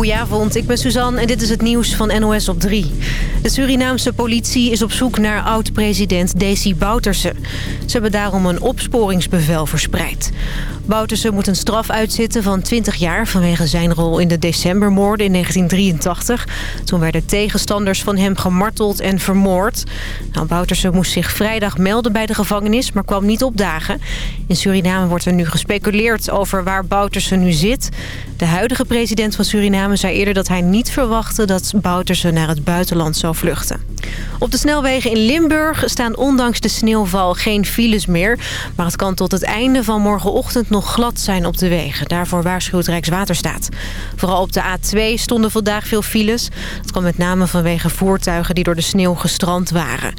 Goedenavond, ik ben Suzanne en dit is het nieuws van NOS op 3. De Surinaamse politie is op zoek naar oud-president Desi Bouterse. Ze hebben daarom een opsporingsbevel verspreid. Bouterse moet een straf uitzitten van 20 jaar... vanwege zijn rol in de decembermoorden in 1983. Toen werden tegenstanders van hem gemarteld en vermoord. Nou, Bouterse moest zich vrijdag melden bij de gevangenis... maar kwam niet opdagen. In Suriname wordt er nu gespeculeerd over waar Bouterse nu zit. De huidige president van Suriname zei eerder dat hij niet verwachtte... dat Bouterse naar het buitenland zou vluchten. Op de snelwegen in Limburg staan ondanks de sneeuwval geen files meer. Maar het kan tot het einde van morgenochtend nog glad zijn op de wegen. Daarvoor waarschuwt Rijkswaterstaat. Vooral op de A2 stonden vandaag veel files. Dat kwam met name vanwege voertuigen die door de sneeuw gestrand waren.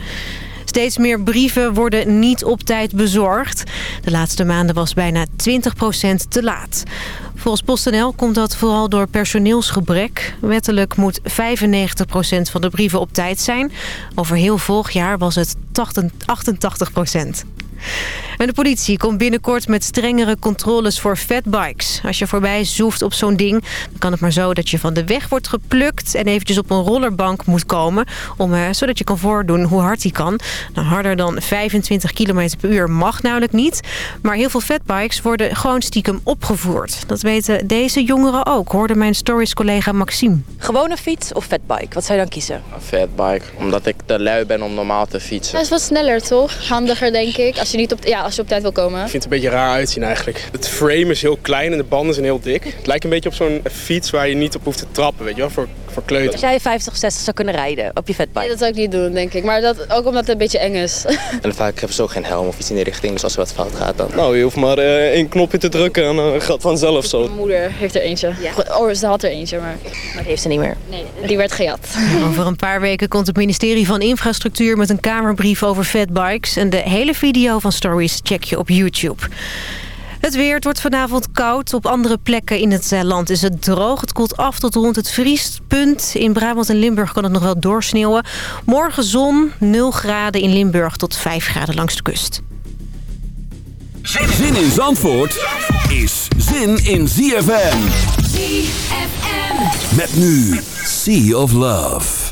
Steeds meer brieven worden niet op tijd bezorgd. De laatste maanden was bijna 20% te laat. Volgens PostNL komt dat vooral door personeelsgebrek. Wettelijk moet 95% van de brieven op tijd zijn. Over heel vorig jaar was het 88 en de politie komt binnenkort met strengere controles voor fatbikes. Als je voorbij zoeft op zo'n ding, dan kan het maar zo dat je van de weg wordt geplukt... en eventjes op een rollerbank moet komen, om, uh, zodat je kan voordoen hoe hard die kan. Nou, harder dan 25 km per uur mag namelijk niet. Maar heel veel fatbikes worden gewoon stiekem opgevoerd. Dat weten deze jongeren ook, hoorde mijn stories-collega Maxime. Gewone fiets of fatbike? Wat zou je dan kiezen? Een fatbike, omdat ik te lui ben om normaal te fietsen. Dat is wat sneller, toch? Handiger, denk ik. Als je niet op, ja, als je op tijd wil komen. Ik vind het een beetje raar uitzien eigenlijk. Het frame is heel klein en de banden zijn heel dik. Het lijkt een beetje op zo'n fiets waar je niet op hoeft te trappen, weet je wel, voor, voor kleuters. Als jij 50, 60 zou kunnen rijden op je fatbike? Nee, dat zou ik niet doen, denk ik. Maar dat, ook omdat het een beetje eng is. En vaak hebben ze ook geen helm of iets in die richting, dus als er wat fout gaat dan... Nou, je hoeft maar uh, één knopje te drukken en dan uh, gaat vanzelf zo. Mijn moeder heeft er eentje. Ja. Oh, ze had er eentje, maar... Maar die heeft ze niet meer? Nee, die werd gejat. Over een paar weken komt het ministerie van Infrastructuur met een kamerbrief over fatbikes. En de hele video van Stories check je op YouTube. Het weer, het wordt vanavond koud. Op andere plekken in het eh, land is het droog. Het koelt af tot rond het vriespunt. In Brabant en Limburg kan het nog wel doorsneeuwen. Morgen zon, 0 graden in Limburg tot 5 graden langs de kust. Zin in Zandvoort is zin in ZFM. ZFM. Met nu Sea of Love.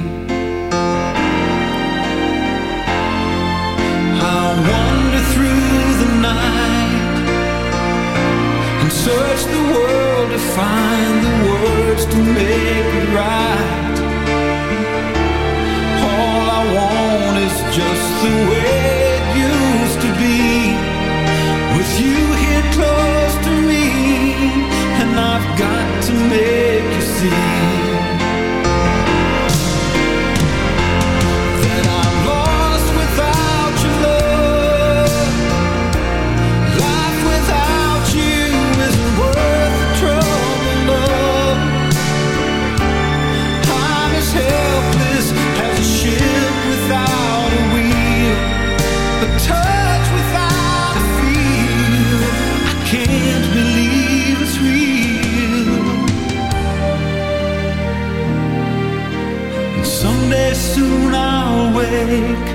world to find the words to make it right. All I want is just the way it used to be. With you here close to me, and I've got to make you see. like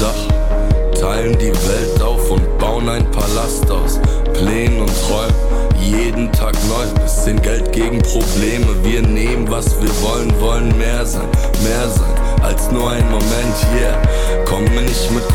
Dach, teilen die Welt auf und bauen ein Palast aus Plänen und Träumen. Jeden Tag neu, bisschen Geld gegen Probleme. Wir nehmen, was wir wollen, wollen mehr sein, mehr sein als nur ein Moment, yeah. Komme nicht mit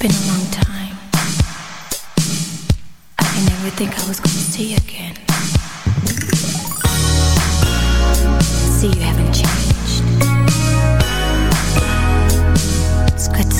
been a long time. I never think I was gonna see you again. See, you haven't changed. It's good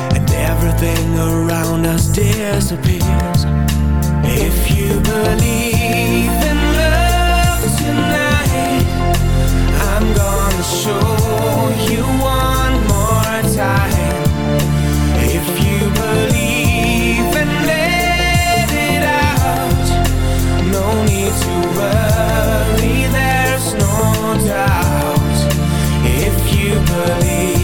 Everything around us disappears. If you believe in love tonight, I'm gonna show you one more time. If you believe and let it out, no need to worry, there's no doubt. If you believe,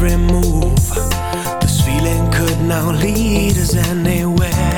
every move. This feeling could now lead us anywhere.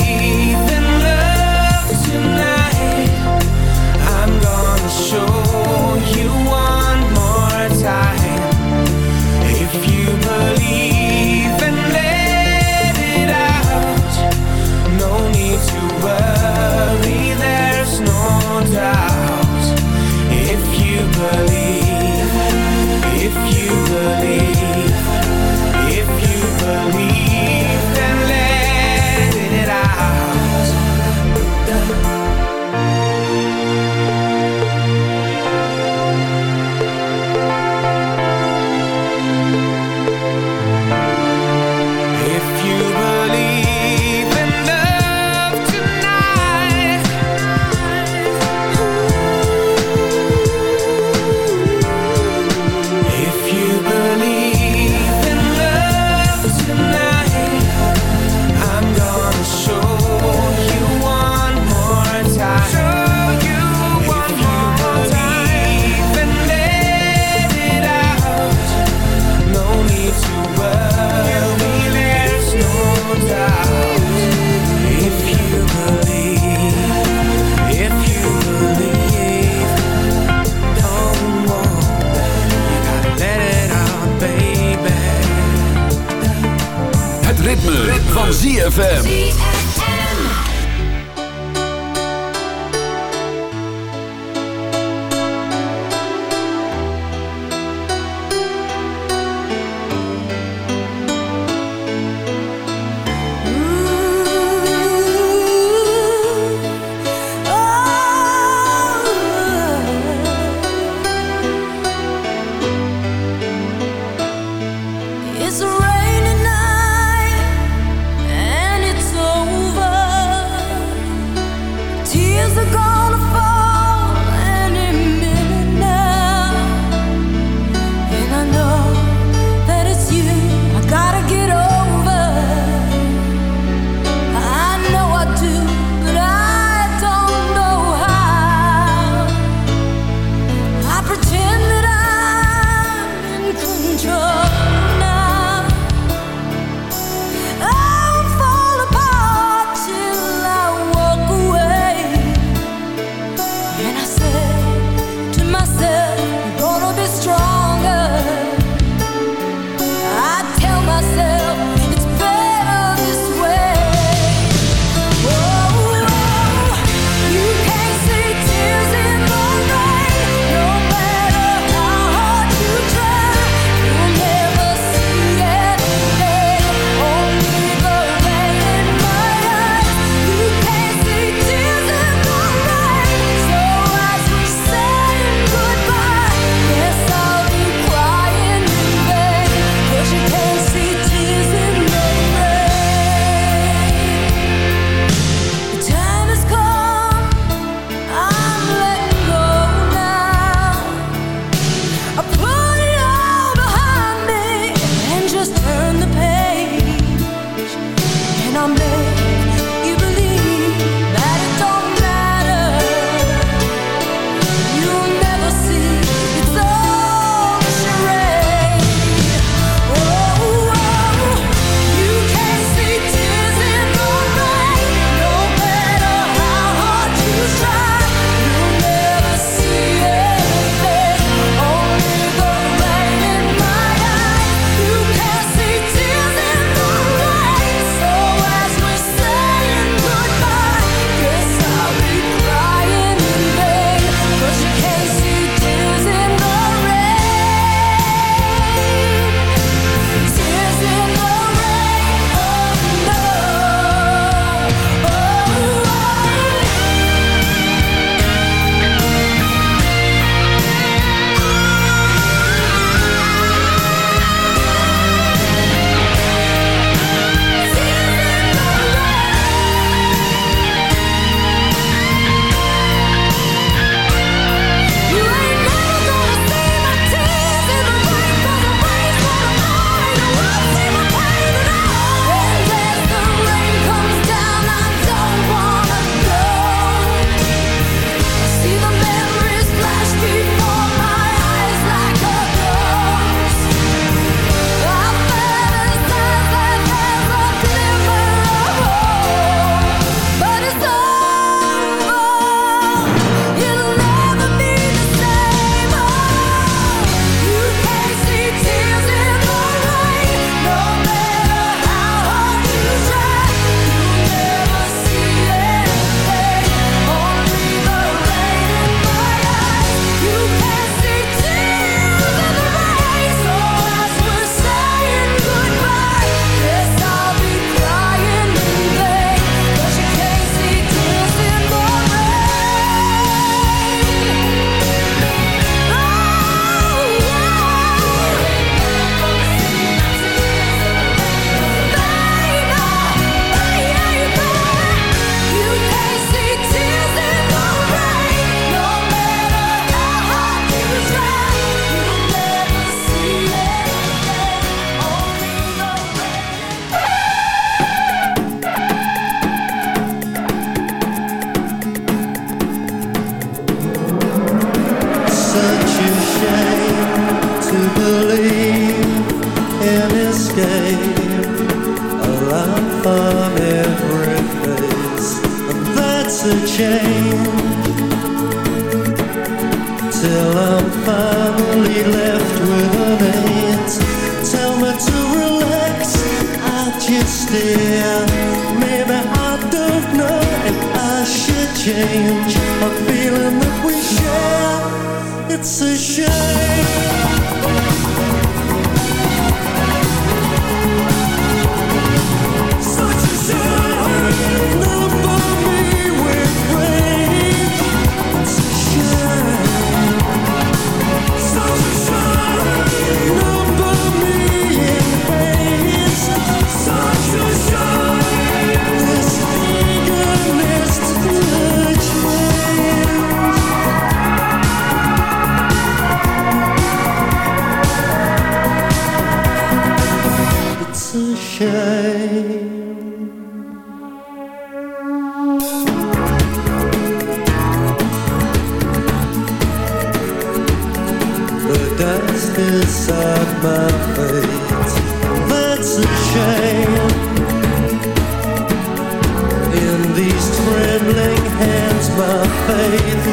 trembling hands my faith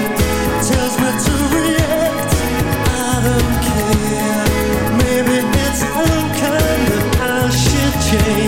tells me to react. I don't care. Maybe it's unkind that I should change.